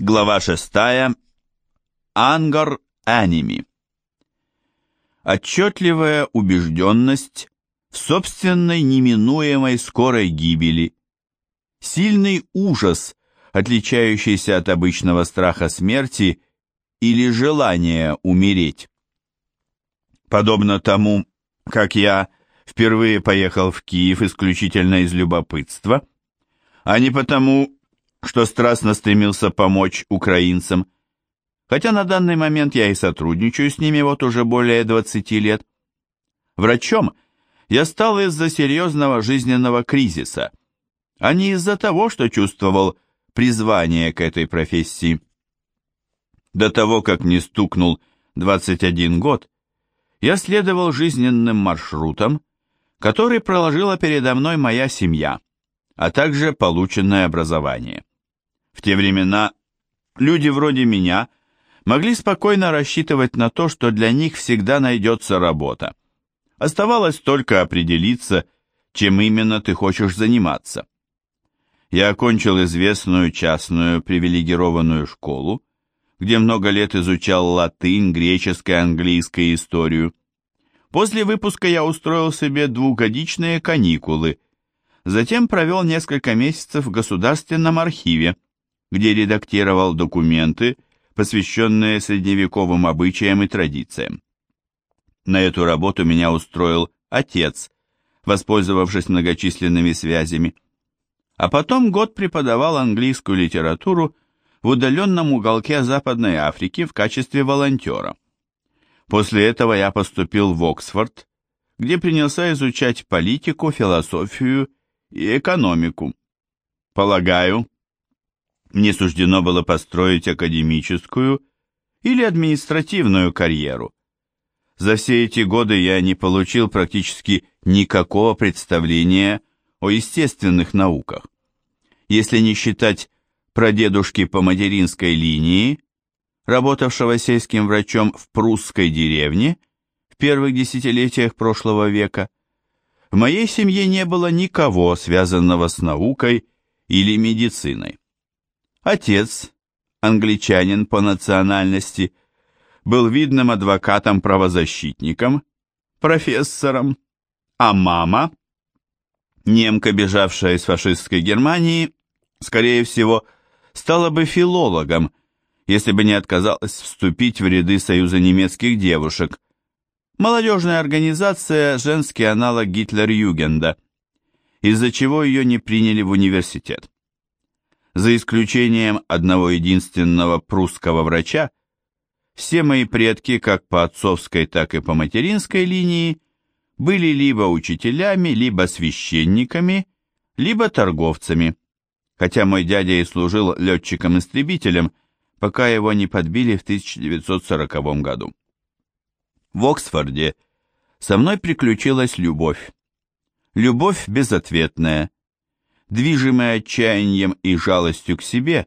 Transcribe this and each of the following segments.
Глава 6. Ангар Аними. Отчетливая убежденность в собственной неминуемой скорой гибели, сильный ужас, отличающийся от обычного страха смерти или желания умереть. Подобно тому, как я впервые поехал в Киев исключительно из любопытства, а не потому, что страстно стремился помочь украинцам, хотя на данный момент я и сотрудничаю с ними вот уже более 20 лет. Врачом я стал из-за серьезного жизненного кризиса, а не из-за того, что чувствовал призвание к этой профессии. До того, как мне стукнул 21 год, я следовал жизненным маршрутам, который проложила передо мной моя семья, а также полученное образование. В те времена люди вроде меня могли спокойно рассчитывать на то, что для них всегда найдется работа. Оставалось только определиться, чем именно ты хочешь заниматься. Я окончил известную частную привилегированную школу, где много лет изучал латынь, греческое, английское историю. После выпуска я устроил себе двухгодичные каникулы, затем провел несколько месяцев в Государственном архиве, где редактировал документы, посвященные средневековым обычаям и традициям. На эту работу меня устроил отец, воспользовавшись многочисленными связями. А потом год преподавал английскую литературу в удаленном уголке Западной Африки в качестве волонтера. После этого я поступил в Оксфорд, где принялся изучать политику, философию и экономику. Полагаю, мне суждено было построить академическую или административную карьеру. За все эти годы я не получил практически никакого представления о естественных науках. Если не считать прадедушки по материнской линии, работавшего сельским врачом в прусской деревне в первых десятилетиях прошлого века, в моей семье не было никого, связанного с наукой или медициной. Отец, англичанин по национальности, был видным адвокатом-правозащитником, профессором, а мама, немка, бежавшая из фашистской Германии, скорее всего, стала бы филологом, если бы не отказалась вступить в ряды Союза немецких девушек, молодежная организация, женский аналог Гитлер-Югенда, из-за чего ее не приняли в университет. За исключением одного единственного прусского врача, все мои предки, как по отцовской, так и по материнской линии, были либо учителями, либо священниками, либо торговцами, хотя мой дядя и служил летчиком-истребителем, пока его не подбили в 1940 году. В Оксфорде со мной приключилась любовь. Любовь безответная, Движимый отчаянием и жалостью к себе,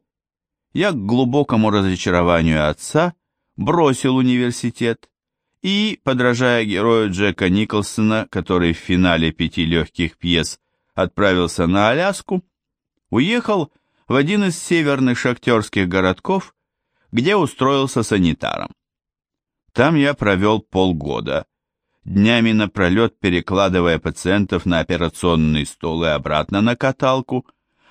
я к глубокому разочарованию отца бросил университет и, подражая герою Джека Николсона, который в финале пяти легких пьес отправился на Аляску, уехал в один из северных шахтерских городков, где устроился санитаром. Там я провел полгода, днями напролет перекладывая пациентов на операционный стол и обратно на каталку,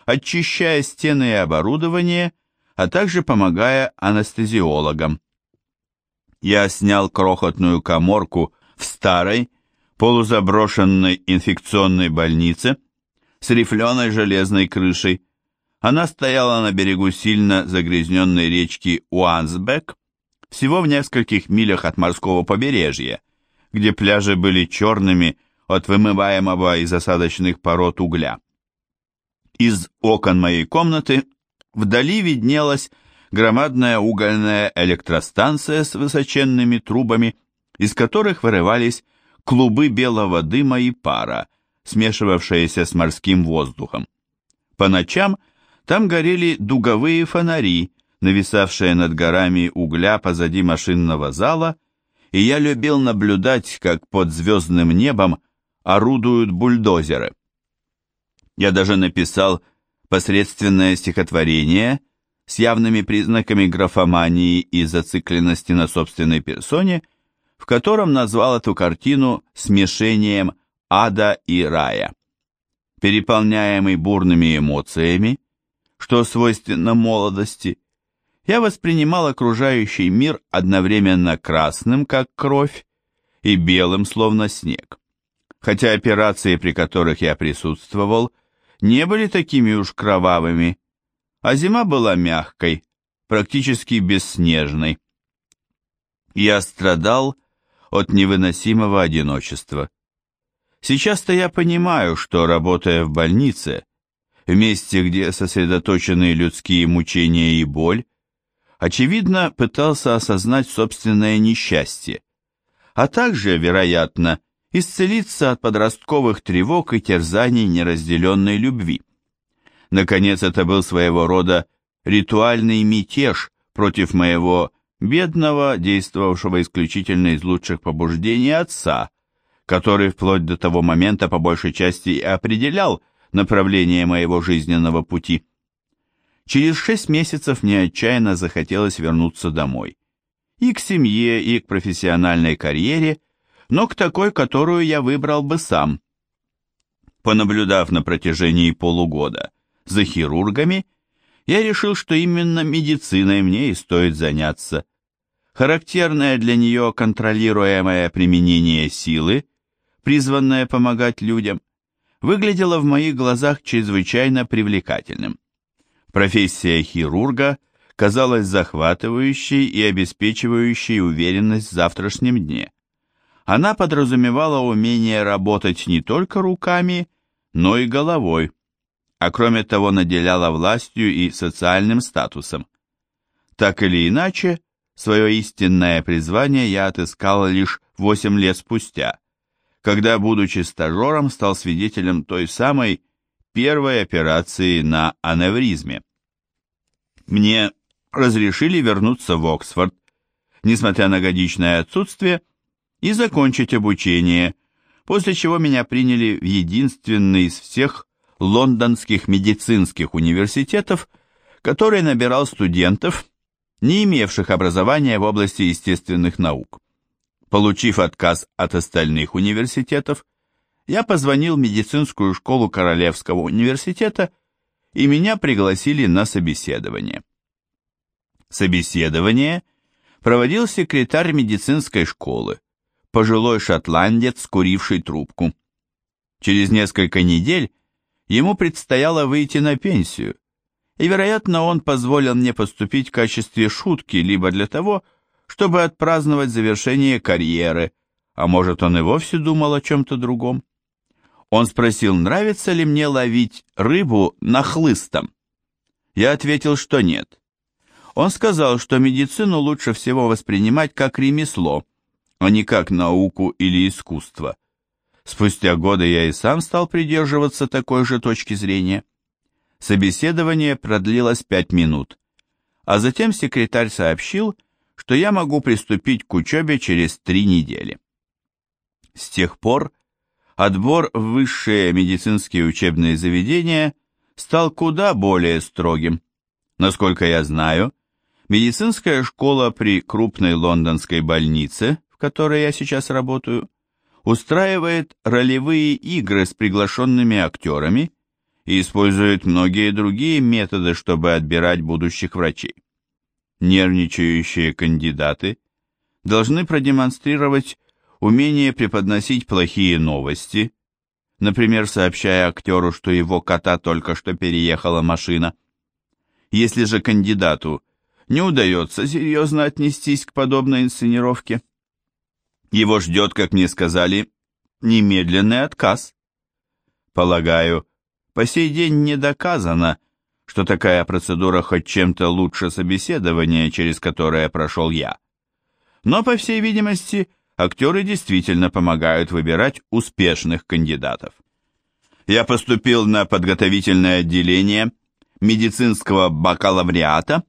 очищая стены и оборудование, а также помогая анестезиологам. Я снял крохотную коморку в старой, полузаброшенной инфекционной больнице с рифленой железной крышей. Она стояла на берегу сильно загрязненной речки Уансбек, всего в нескольких милях от морского побережья, где пляжи были черными от вымываемого из осадочных пород угля. Из окон моей комнаты вдали виднелась громадная угольная электростанция с высоченными трубами, из которых вырывались клубы белого дыма и пара, смешивавшиеся с морским воздухом. По ночам там горели дуговые фонари, нависавшие над горами угля позади машинного зала и я любил наблюдать, как под звездным небом орудуют бульдозеры. Я даже написал посредственное стихотворение с явными признаками графомании и зацикленности на собственной персоне, в котором назвал эту картину смешением ада и рая. Переполняемый бурными эмоциями, что свойственно молодости, я воспринимал окружающий мир одновременно красным, как кровь, и белым, словно снег. Хотя операции, при которых я присутствовал, не были такими уж кровавыми, а зима была мягкой, практически бесснежной. Я страдал от невыносимого одиночества. Сейчас-то я понимаю, что, работая в больнице, в месте, где сосредоточены людские мучения и боль, очевидно, пытался осознать собственное несчастье, а также, вероятно, исцелиться от подростковых тревог и терзаний неразделенной любви. Наконец, это был своего рода ритуальный мятеж против моего бедного, действовавшего исключительно из лучших побуждений отца, который вплоть до того момента по большей части и определял направление моего жизненного пути. Через шесть месяцев мне отчаянно захотелось вернуться домой. И к семье, и к профессиональной карьере, но к такой, которую я выбрал бы сам. Понаблюдав на протяжении полугода за хирургами, я решил, что именно медициной мне и стоит заняться. Характерное для нее контролируемое применение силы, призванное помогать людям, выглядело в моих глазах чрезвычайно привлекательным. Профессия хирурга казалась захватывающей и обеспечивающей уверенность в завтрашнем дне. Она подразумевала умение работать не только руками, но и головой, а кроме того наделяла властью и социальным статусом. Так или иначе, свое истинное призвание я отыскал лишь 8 лет спустя, когда, будучи стажером, стал свидетелем той самой первой операции на аневризме. Мне разрешили вернуться в Оксфорд, несмотря на годичное отсутствие, и закончить обучение, после чего меня приняли в единственный из всех лондонских медицинских университетов, который набирал студентов, не имевших образования в области естественных наук. Получив отказ от остальных университетов, я позвонил в медицинскую школу Королевского университета, и меня пригласили на собеседование. Собеседование проводил секретарь медицинской школы, пожилой шотландец, куривший трубку. Через несколько недель ему предстояло выйти на пенсию, и, вероятно, он позволил мне поступить в качестве шутки либо для того, чтобы отпраздновать завершение карьеры, а может, он и вовсе думал о чем-то другом. Он спросил, нравится ли мне ловить рыбу нахлыстом. Я ответил, что нет. Он сказал, что медицину лучше всего воспринимать как ремесло, а не как науку или искусство. Спустя годы я и сам стал придерживаться такой же точки зрения. Собеседование продлилось пять минут, а затем секретарь сообщил, что я могу приступить к учебе через три недели. С тех пор отбор в высшие медицинские учебные заведения стал куда более строгим. Насколько я знаю, медицинская школа при крупной лондонской больнице, в которой я сейчас работаю, устраивает ролевые игры с приглашенными актерами и использует многие другие методы, чтобы отбирать будущих врачей. Нервничающие кандидаты должны продемонстрировать умение преподносить плохие новости, например, сообщая актеру, что его кота только что переехала машина. Если же кандидату не удается серьезно отнестись к подобной инсценировке, его ждет, как мне сказали, немедленный отказ. Полагаю, по сей день не доказано, что такая процедура хоть чем-то лучше собеседования, через которое прошел я. Но, по всей видимости, актеры действительно помогают выбирать успешных кандидатов. Я поступил на подготовительное отделение медицинского бакалавриата,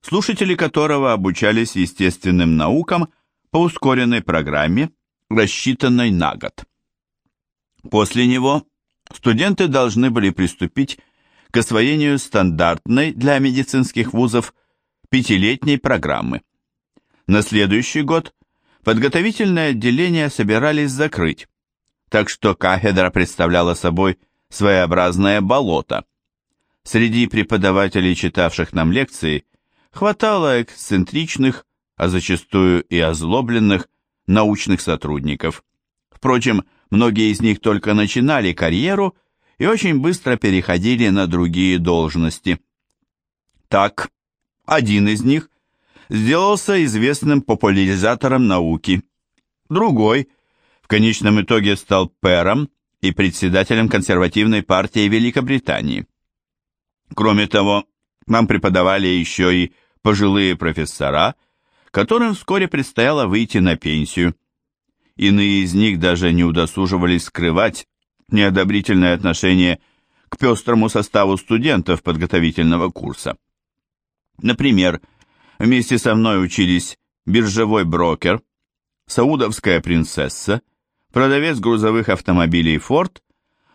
слушатели которого обучались естественным наукам по ускоренной программе, рассчитанной на год. После него студенты должны были приступить к освоению стандартной для медицинских вузов пятилетней программы. На следующий год подготовительное отделение собирались закрыть, так что кафедра представляла собой своеобразное болото. Среди преподавателей, читавших нам лекции, хватало эксцентричных, а зачастую и озлобленных, научных сотрудников. Впрочем, многие из них только начинали карьеру и очень быстро переходили на другие должности. Так, один из них сделался известным популяризатором науки, другой в конечном итоге стал пэром и председателем консервативной партии Великобритании. Кроме того, нам преподавали еще и пожилые профессора, которым вскоре предстояло выйти на пенсию. Иные из них даже не удосуживались скрывать неодобрительное отношение к пестрому составу студентов подготовительного курса. Например, вместе со мной учились биржевой брокер, саудовская принцесса, продавец грузовых автомобилей Ford,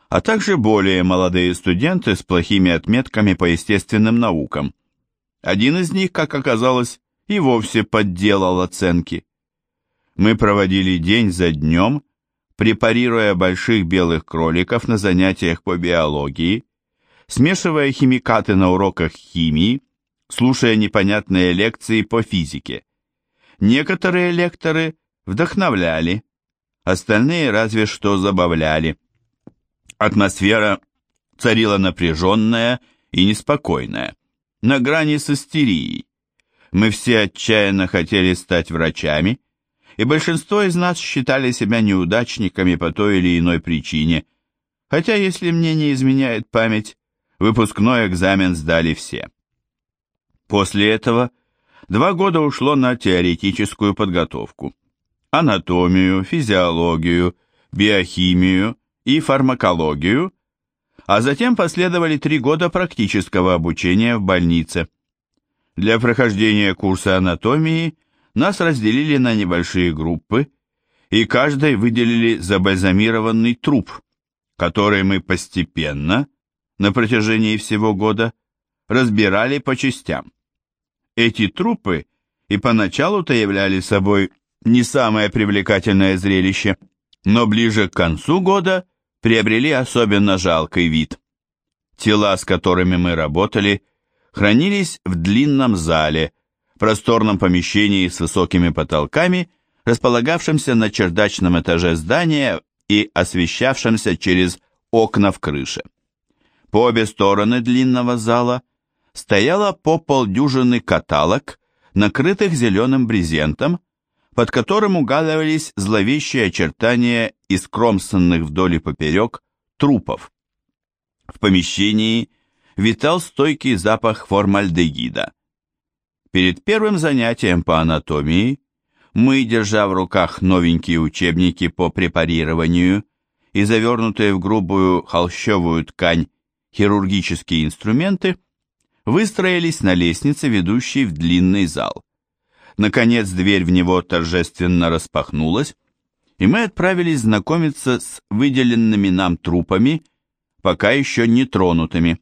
а также более молодые студенты с плохими отметками по естественным наукам. Один из них, как оказалось, и вовсе подделал оценки. Мы проводили день за днем, препарируя больших белых кроликов на занятиях по биологии, смешивая химикаты на уроках химии, слушая непонятные лекции по физике. Некоторые лекторы вдохновляли, остальные разве что забавляли. Атмосфера царила напряженная и неспокойная, на грани с истерией. Мы все отчаянно хотели стать врачами, и большинство из нас считали себя неудачниками по той или иной причине, хотя, если мне не изменяет память, выпускной экзамен сдали все. После этого два года ушло на теоретическую подготовку. Анатомию, физиологию, биохимию и фармакологию, а затем последовали три года практического обучения в больнице. Для прохождения курса анатомии нас разделили на небольшие группы, и каждой выделили забальзамированный труп, который мы постепенно, на протяжении всего года, разбирали по частям. Эти трупы и поначалу-то являли собой не самое привлекательное зрелище, но ближе к концу года приобрели особенно жалкий вид. Тела, с которыми мы работали, хранились в длинном зале, просторном помещении с высокими потолками, располагавшемся на чердачном этаже здания и освещавшемся через окна в крыше. По обе стороны длинного зала стояло по полдюжины каталог, накрытых зеленым брезентом, под которым угадывались зловещие очертания искромсанных вдоль и поперек трупов. В помещении витал стойкий запах формальдегида. Перед первым занятием по анатомии мы, держа в руках новенькие учебники по препарированию и завернутые в грубую холщовую ткань хирургические инструменты, выстроились на лестнице, ведущей в длинный зал. Наконец дверь в него торжественно распахнулась, и мы отправились знакомиться с выделенными нам трупами, пока еще не тронутыми.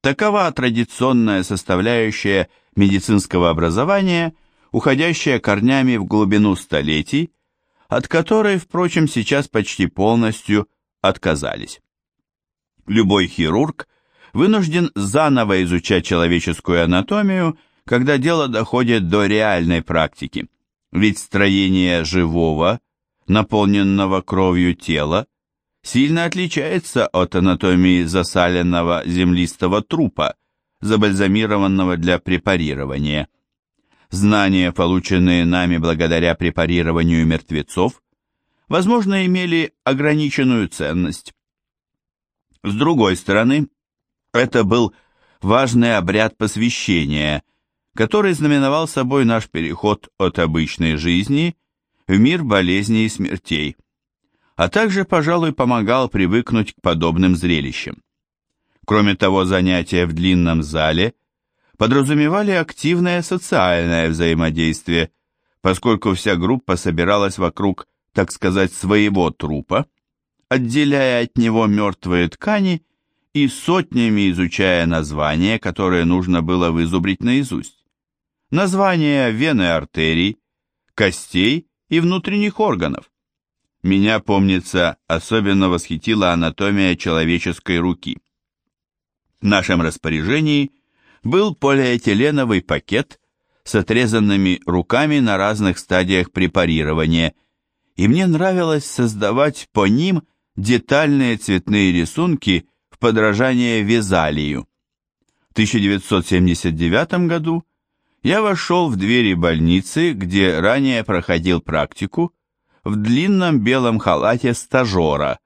Такова традиционная составляющая медицинского образования, уходящая корнями в глубину столетий, от которой, впрочем, сейчас почти полностью отказались. Любой хирург вынужден заново изучать человеческую анатомию, когда дело доходит до реальной практики. Ведь строение живого, наполненного кровью тела, сильно отличается от анатомии засаленного землистого трупа, забальзамированного для препарирования. Знания, полученные нами благодаря препарированию мертвецов, возможно, имели ограниченную ценность. С другой стороны, это был важный обряд посвящения, который знаменовал собой наш переход от обычной жизни в мир болезней и смертей, а также, пожалуй, помогал привыкнуть к подобным зрелищам. Кроме того, занятия в длинном зале подразумевали активное социальное взаимодействие, поскольку вся группа собиралась вокруг, так сказать, своего трупа, отделяя от него мертвые ткани и сотнями изучая названия, которые нужно было вызубрить наизусть. Названия вен артерий, костей и внутренних органов. Меня, помнится, особенно восхитила анатомия человеческой руки. В нашем распоряжении был полиэтиленовый пакет с отрезанными руками на разных стадиях препарирования, и мне нравилось создавать по ним детальные цветные рисунки в подражание Везалию. В 1979 году я вошел в двери больницы, где ранее проходил практику, в длинном белом халате стажера.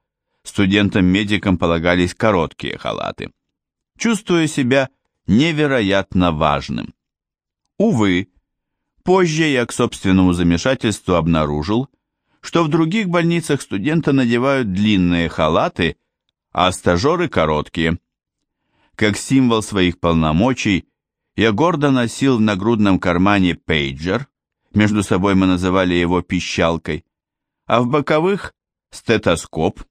Студентам-медикам полагались короткие халаты. Чувствуя себя невероятно важным. Увы, позже я к собственному замешательству обнаружил, что в других больницах студенты надевают длинные халаты, а стажеры короткие. Как символ своих полномочий, я гордо носил в нагрудном кармане пейджер, между собой мы называли его пищалкой, а в боковых – стетоскоп,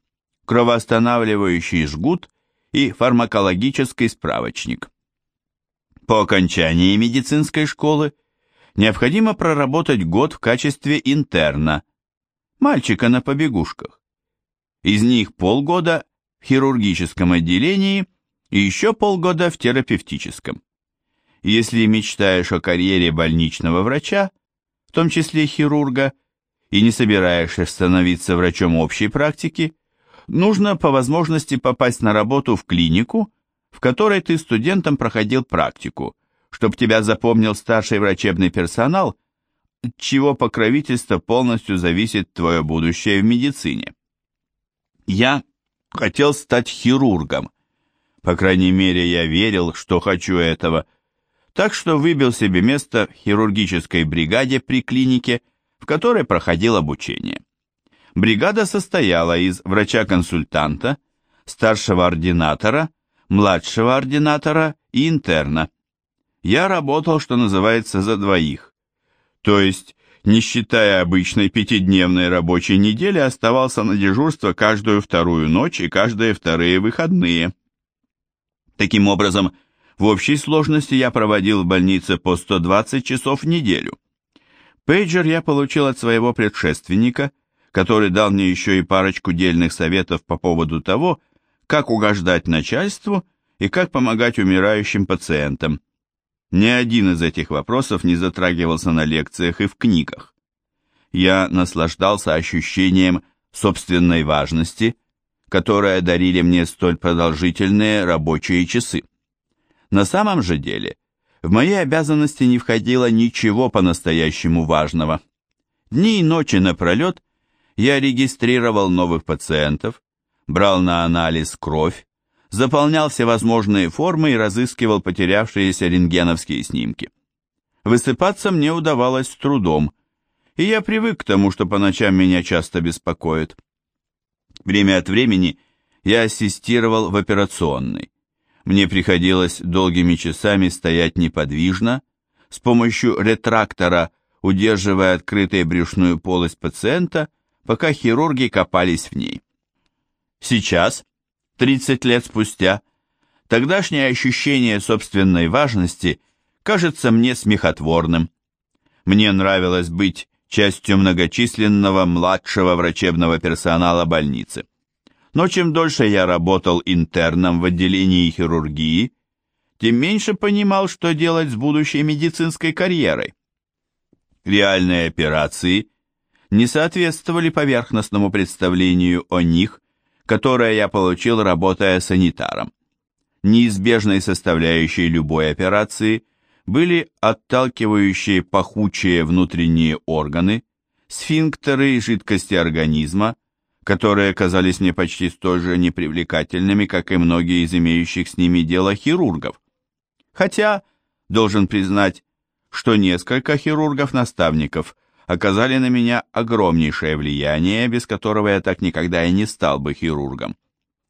кровоостанавливающий жгут и фармакологический справочник. По окончании медицинской школы необходимо проработать год в качестве интерна, мальчика на побегушках. Из них полгода в хирургическом отделении и еще полгода в терапевтическом. Если мечтаешь о карьере больничного врача, в том числе хирурга, и не собираешься становиться врачом общей практики, нужно по возможности попасть на работу в клинику, в которой ты студентом проходил практику, чтобы тебя запомнил старший врачебный персонал, от чего покровительство полностью зависит твое будущее в медицине. Я хотел стать хирургом. По крайней мере, я верил, что хочу этого. Так что выбил себе место в хирургической бригаде при клинике, в которой проходил обучение. Бригада состояла из врача-консультанта, старшего ординатора, младшего ординатора и интерна. Я работал, что называется, за двоих. То есть, не считая обычной пятидневной рабочей недели, оставался на дежурство каждую вторую ночь и каждые вторые выходные. Таким образом, в общей сложности я проводил в больнице по 120 часов в неделю. Пейджер я получил от своего предшественника, который дал мне еще и парочку дельных советов по поводу того, как угождать начальству и как помогать умирающим пациентам. Ни один из этих вопросов не затрагивался на лекциях и в книгах. Я наслаждался ощущением собственной важности, которое дарили мне столь продолжительные рабочие часы. На самом же деле, в мои обязанности не входило ничего по-настоящему важного. Дни и ночи напролет я регистрировал новых пациентов, брал на анализ кровь, заполнял всевозможные формы и разыскивал потерявшиеся рентгеновские снимки. Высыпаться мне удавалось с трудом, и я привык к тому, что по ночам меня часто беспокоит. Время от времени я ассистировал в операционной. Мне приходилось долгими часами стоять неподвижно, с помощью ретрактора, удерживая открытой брюшную полость пациента, пока хирурги копались в ней. Сейчас, 30 лет спустя, тогдашнее ощущение собственной важности кажется мне смехотворным. Мне нравилось быть частью многочисленного младшего врачебного персонала больницы. Но чем дольше я работал интерном в отделении хирургии, тем меньше понимал, что делать с будущей медицинской карьерой. Реальные операции не соответствовали поверхностному представлению о них, которое я получил, работая санитаром. Неизбежной составляющей любой операции были отталкивающие пахучие внутренние органы, сфинктеры и жидкости организма, которые казались мне почти столь же непривлекательными, как и многие из имеющих с ними дело хирургов. Хотя, должен признать, что несколько хирургов-наставников оказали на меня огромнейшее влияние, без которого я так никогда и не стал бы хирургом.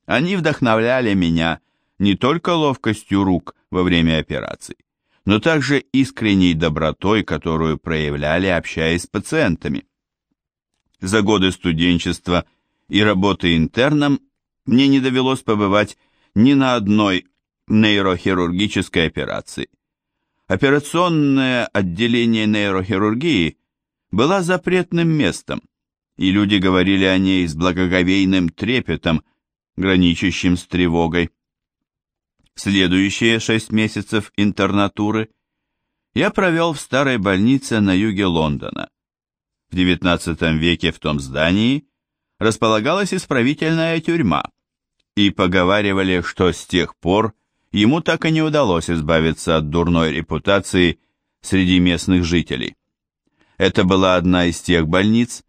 Они вдохновляли меня не только ловкостью рук во время операций, но также искренней добротой, которую проявляли, общаясь с пациентами. За годы студенчества и работы интерном мне не довелось побывать ни на одной нейрохирургической операции. Операционное отделение нейрохирургии было запретным местом, и люди говорили о ней с благоговейным трепетом, граничащим с тревогой. Следующие шесть месяцев интернатуры я провел в старой больнице на юге Лондона. В XIX веке в том здании располагалась исправительная тюрьма, и поговаривали, что с тех пор ему так и не удалось избавиться от дурной репутации среди местных жителей. Это была одна из тех больниц,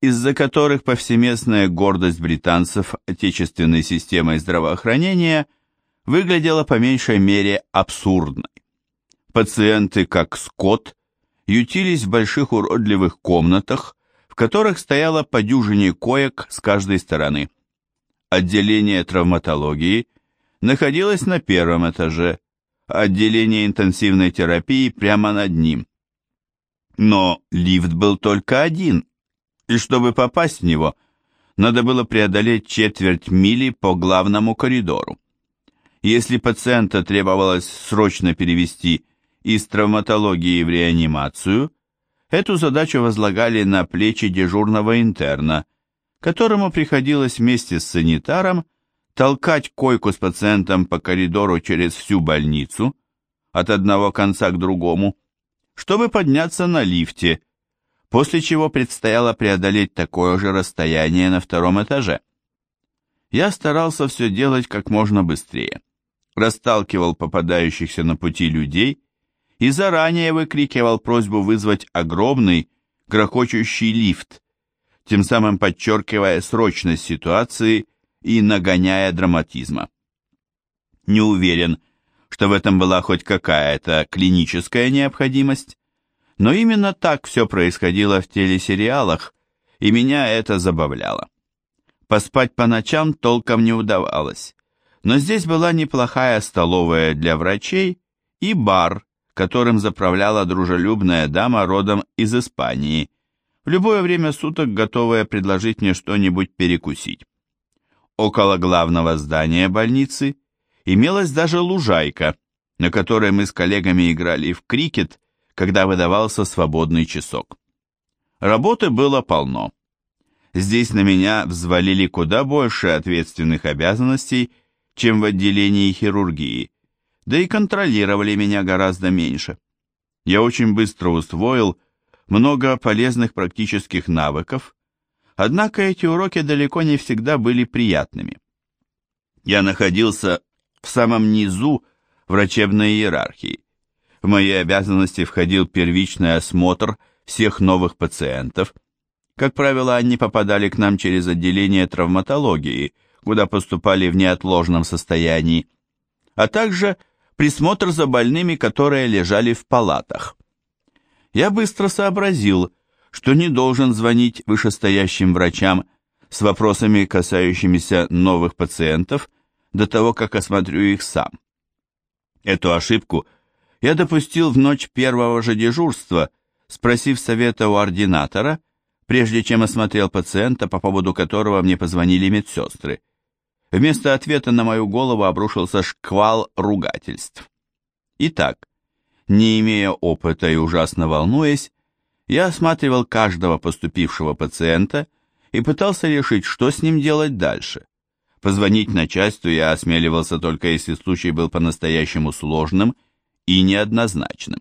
из-за которых повсеместная гордость британцев отечественной системой здравоохранения выглядела по меньшей мере абсурдной. Пациенты, как скот, ютились в больших уродливых комнатах, в которых стояло по дюжине коек с каждой стороны. Отделение травматологии находилось на первом этаже, отделение интенсивной терапии прямо над ним. Но лифт был только один, и чтобы попасть в него, надо было преодолеть четверть мили по главному коридору. Если пациента требовалось срочно перевести из травматологии в реанимацию, эту задачу возлагали на плечи дежурного интерна, которому приходилось вместе с санитаром толкать койку с пациентом по коридору через всю больницу, от одного конца к другому, чтобы подняться на лифте, после чего предстояло преодолеть такое же расстояние на втором этаже. Я старался все делать как можно быстрее, расталкивал попадающихся на пути людей и заранее выкрикивал просьбу вызвать огромный, грохочущий лифт, тем самым подчеркивая срочность ситуации и нагоняя драматизма. Не уверен, что в этом была хоть какая-то клиническая необходимость, но именно так все происходило в телесериалах, и меня это забавляло. Поспать по ночам толком не удавалось, но здесь была неплохая столовая для врачей и бар, которым заправляла дружелюбная дама родом из Испании, в любое время суток готовая предложить мне что-нибудь перекусить. Около главного здания больницы имелась даже лужайка, на которой мы с коллегами играли в крикет, когда выдавался свободный часок. Работы было полно. Здесь на меня взвалили куда больше ответственных обязанностей, чем в отделении хирургии, да и контролировали меня гораздо меньше. Я очень быстро усвоил много полезных практических навыков, однако эти уроки далеко не всегда были приятными. Я находился в самом низу врачебной иерархии. В мои обязанности входил первичный осмотр всех новых пациентов. Как правило, они попадали к нам через отделение травматологии, куда поступали в неотложном состоянии, а также присмотр за больными, которые лежали в палатах. Я быстро сообразил, что не должен звонить вышестоящим врачам с вопросами, касающимися новых пациентов, до того, как осмотрю их сам. Эту ошибку я допустил в ночь первого же дежурства, спросив совета у ординатора, прежде чем осмотрел пациента, по поводу которого мне позвонили медсестры. Вместо ответа на мою голову обрушился шквал ругательств. Итак, не имея опыта и ужасно волнуясь, я осматривал каждого поступившего пациента и пытался решить, что с ним делать дальше. Позвонить начальству я осмеливался только если случай был по-настоящему сложным и неоднозначным.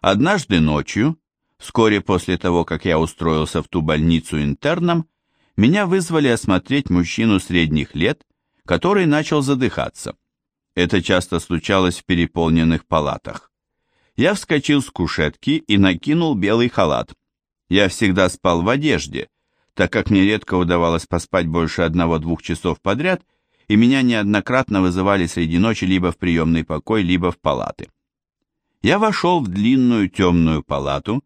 Однажды ночью, вскоре после того, как я устроился в ту больницу интерном, меня вызвали осмотреть мужчину средних лет, который начал задыхаться. Это часто случалось в переполненных палатах. Я вскочил с кушетки и накинул белый халат. Я всегда спал в одежде, так как мне редко удавалось поспать больше одного-двух часов подряд, и меня неоднократно вызывали среди ночи либо в приемный покой, либо в палаты. Я вошел в длинную темную палату,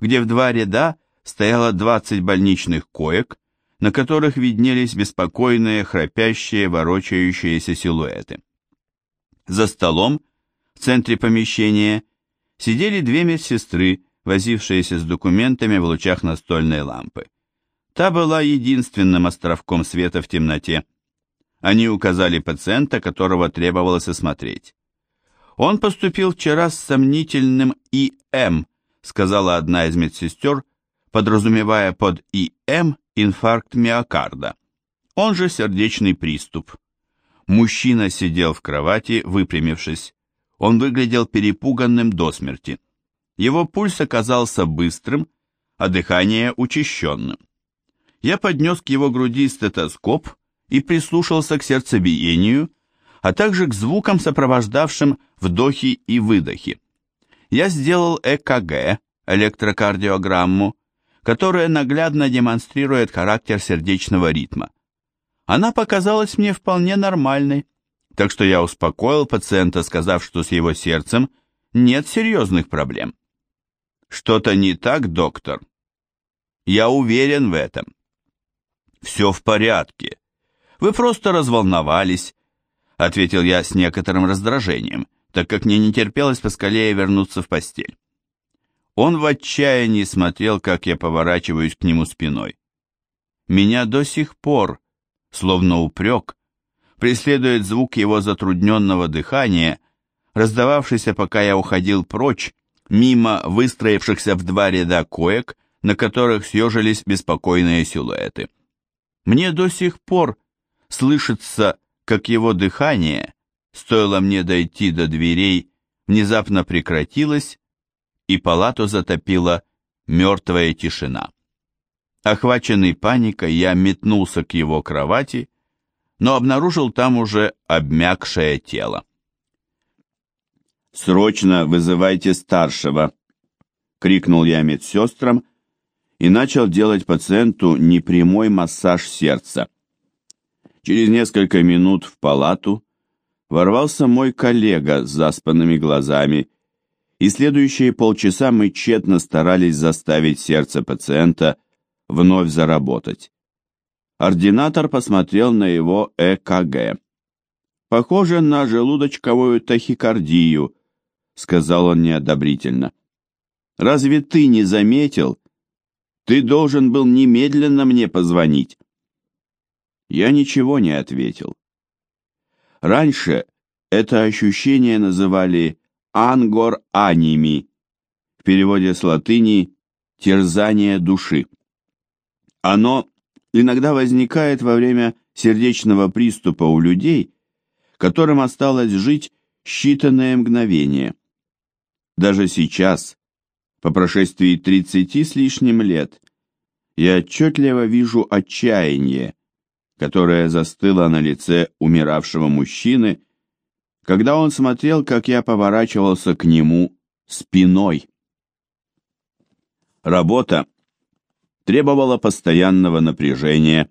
где в два ряда стояло 20 больничных коек, на которых виднелись беспокойные, храпящие, ворочающиеся силуэты. За столом, в центре помещения, сидели две медсестры, возившиеся с документами в лучах настольной лампы. Та была единственным островком света в темноте. Они указали пациента, которого требовалось осмотреть. «Он поступил вчера с сомнительным ИМ», сказала одна из медсестер, подразумевая под ИМ инфаркт миокарда. Он же сердечный приступ. Мужчина сидел в кровати, выпрямившись. Он выглядел перепуганным до смерти. Его пульс оказался быстрым, а дыхание учащенным. Я поднес к его груди стетоскоп и прислушался к сердцебиению, а также к звукам, сопровождавшим вдохи и выдохи. Я сделал ЭКГ, электрокардиограмму, которая наглядно демонстрирует характер сердечного ритма. Она показалась мне вполне нормальной, так что я успокоил пациента, сказав, что с его сердцем нет серьезных проблем. Что-то не так, доктор? Я уверен в этом. Все в порядке. Вы просто разволновались, ответил я с некоторым раздражением, так как мне не терпелось поскорее вернуться в постель. Он в отчаянии смотрел, как я поворачиваюсь к нему спиной. Меня до сих пор, словно упрек, преследует звук его затрудненного дыхания, раздававшийся, пока я уходил прочь, мимо выстроившихся в два ряда коек, на которых съежились беспокойные силуэты. Мне до сих пор слышится, как его дыхание, стоило мне дойти до дверей, внезапно прекратилось, и палату затопила мертвая тишина. Охваченный паникой, я метнулся к его кровати, но обнаружил там уже обмякшее тело. «Срочно вызывайте старшего!» — крикнул я медсестрам и начал делать пациенту непрямой массаж сердца. Через несколько минут в палату ворвался мой коллега с заспанными глазами и следующие полчаса мы тщетно старались заставить сердце пациента вновь заработать. Ординатор посмотрел на его ЭКГ. «Похоже на желудочковую тахикардию», — сказал он неодобрительно. «Разве ты не заметил? Ты должен был немедленно мне позвонить». Я ничего не ответил. Раньше это ощущение называли ангор аними, в переводе с латыни терзание души. Оно иногда возникает во время сердечного приступа у людей, которым осталось жить считанные мгновения. Даже сейчас, по прошествии 30 с лишним лет, я отчетливо вижу отчаяние, которое застыло на лице умиравшего мужчины, когда он смотрел, как я поворачивался к нему спиной. Работа требовала постоянного напряжения,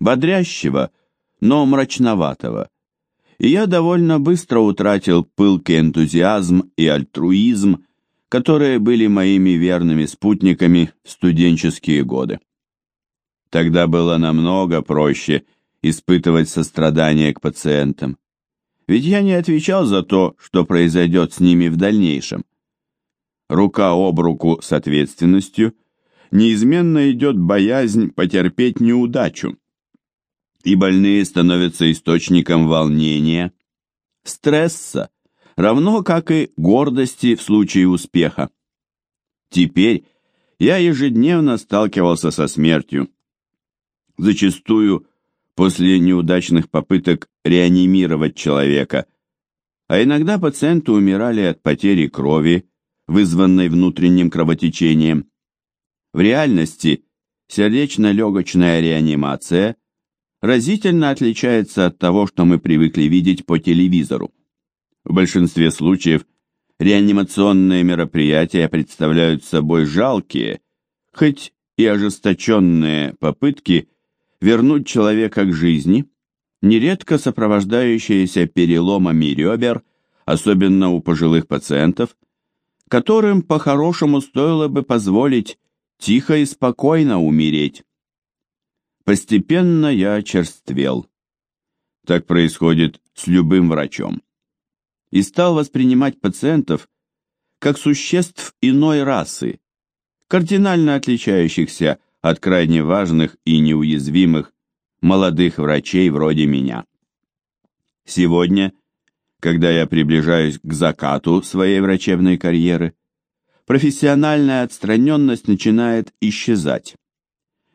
бодрящего, но мрачноватого, и я довольно быстро утратил пылкий энтузиазм и альтруизм, которые были моими верными спутниками в студенческие годы. Тогда было намного проще испытывать сострадание к пациентам. Ведь я не отвечал за то, что произойдет с ними в дальнейшем. Рука об руку с ответственностью неизменно идет боязнь потерпеть неудачу, и больные становятся источником волнения, стресса, равно как и гордости в случае успеха. Теперь я ежедневно сталкивался со смертью. Зачастую после неудачных попыток реанимировать человека, а иногда пациенты умирали от потери крови, вызванной внутренним кровотечением. В реальности сердечно-легочная реанимация разительно отличается от того, что мы привыкли видеть по телевизору. В большинстве случаев реанимационные мероприятия представляют собой жалкие, хоть и ожесточенные попытки вернуть человека к жизни, нередко сопровождающиеся переломами ребер, особенно у пожилых пациентов, которым по-хорошему стоило бы позволить тихо и спокойно умереть. Постепенно я очерствел. Так происходит с любым врачом. И стал воспринимать пациентов как существ иной расы, кардинально отличающихся от крайне важных и неуязвимых молодых врачей вроде меня. Сегодня, когда я приближаюсь к закату своей врачебной карьеры, профессиональная отстраненность начинает исчезать.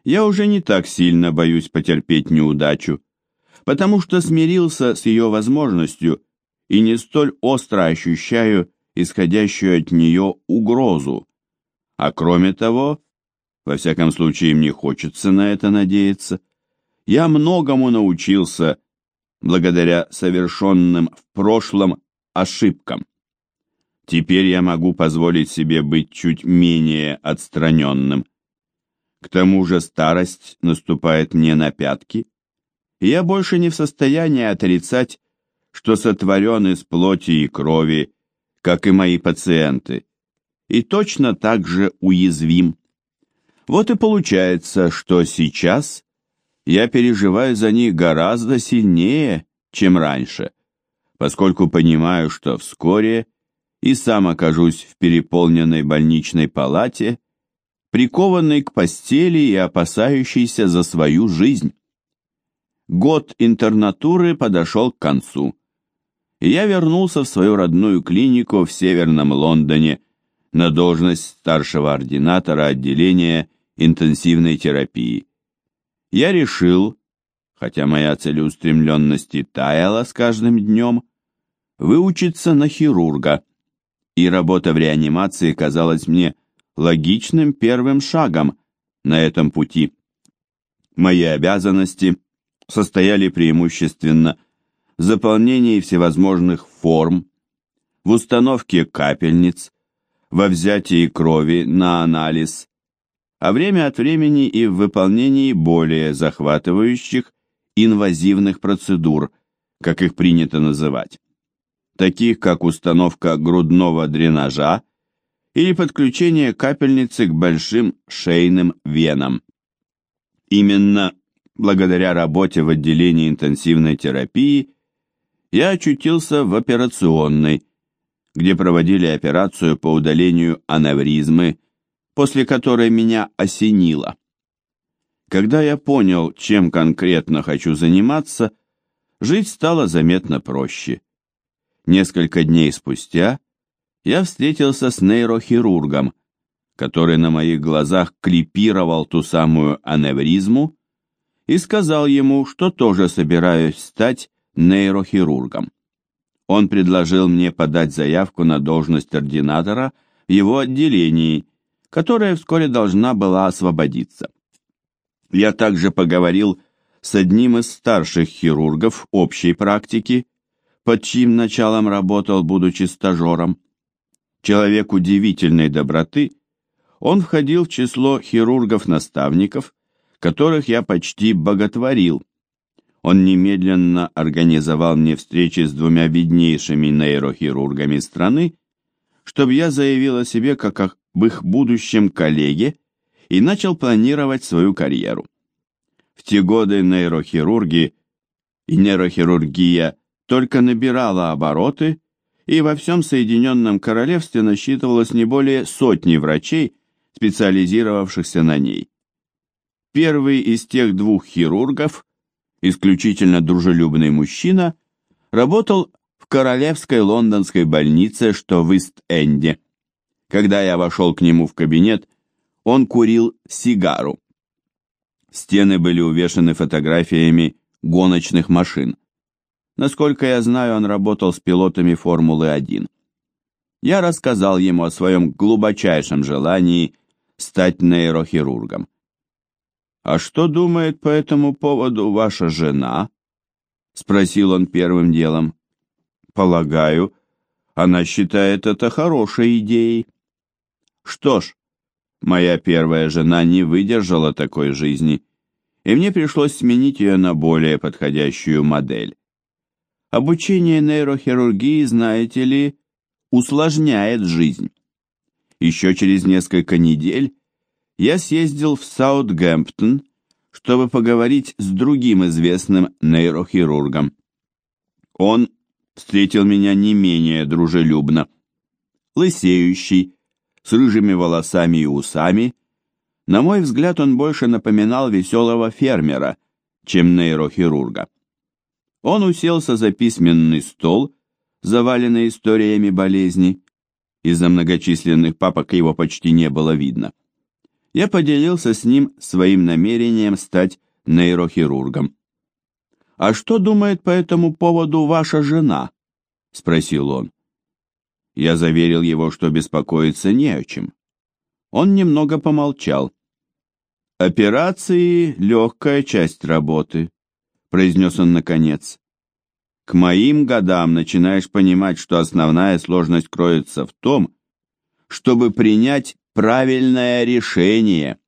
Я уже не так сильно боюсь потерпеть неудачу, потому что смирился с ее возможностью и не столь остро ощущаю исходящую от нее угрозу. А кроме того, во всяком случае мне хочется на это надеяться, я многому научился благодаря совершенным в прошлом ошибкам. Теперь я могу позволить себе быть чуть менее отстраненным. К тому же старость наступает мне на пятки, и я больше не в состоянии отрицать, что сотворен из плоти и крови, как и мои пациенты, и точно так же уязвим. Вот и получается, что сейчас я переживаю за них гораздо сильнее, чем раньше, поскольку понимаю, что вскоре и сам окажусь в переполненной больничной палате, прикованный к постели и опасающийся за свою жизнь. Год интернатуры подошел к концу, я вернулся в свою родную клинику в Северном Лондоне на должность старшего ординатора отделения интенсивной терапии. Я решил, хотя моя целеустремленность и таяла с каждым днем, выучиться на хирурга, и работа в реанимации казалась мне логичным первым шагом на этом пути. Мои обязанности состояли преимущественно заполнении всевозможных форм, в установке капельниц, во взятии крови на анализ, а время от времени и в выполнении более захватывающих инвазивных процедур, как их принято называть, таких как установка грудного дренажа или подключение капельницы к большим шейным венам. Именно благодаря работе в отделении интенсивной терапии я очутился в операционной, где проводили операцию по удалению аневризмы после которой меня осенило. Когда я понял, чем конкретно хочу заниматься, жить стало заметно проще. Несколько дней спустя я встретился с нейрохирургом, который на моих глазах клипировал ту самую аневризму, и сказал ему, что тоже собираюсь стать нейрохирургом. Он предложил мне подать заявку на должность ординатора в его отделении которая вскоре должна была освободиться. Я также поговорил с одним из старших хирургов общей практики, под чьим началом работал, будучи стажером. Человек удивительной доброты, он входил в число хирургов-наставников, которых я почти боготворил. Он немедленно организовал мне встречи с двумя виднейшими нейрохирургами страны, чтобы я заявил о себе как об их будущем коллеге и начал планировать свою карьеру. В те годы нейрохирурги и нейрохирургия только набирала обороты, и во всем Соединенном Королевстве насчитывалось не более сотни врачей, специализировавшихся на ней. Первый из тех двух хирургов, исключительно дружелюбный мужчина, работал в Королевской лондонской больнице, что в Ист-Энде. Когда я вошел к нему в кабинет, он курил сигару. Стены были увешаны фотографиями гоночных машин. Насколько я знаю, он работал с пилотами Формулы-1. Я рассказал ему о своем глубочайшем желании стать нейрохирургом. «А что думает по этому поводу ваша жена?» — спросил он первым делом. «Полагаю, она считает это хорошей идеей». Что ж, моя первая жена не выдержала такой жизни, и мне пришлось сменить ее на более подходящую модель. Обучение нейрохирургии, знаете ли, усложняет жизнь. Еще через несколько недель я съездил в Саутгемптон, чтобы поговорить с другим известным нейрохирургом. Он встретил меня не менее дружелюбно. Лысеющий, с рыжими волосами и усами. На мой взгляд, он больше напоминал веселого фермера, чем нейрохирурга. Он уселся за письменный стол, заваленный историями болезни. Из-за многочисленных папок его почти не было видно. Я поделился с ним своим намерением стать нейрохирургом. «А что думает по этому поводу ваша жена?» — спросил он. Я заверил его, что беспокоиться не о чем. Он немного помолчал. «Операции — легкая часть работы», — произнес он наконец. «К моим годам начинаешь понимать, что основная сложность кроется в том, чтобы принять правильное решение».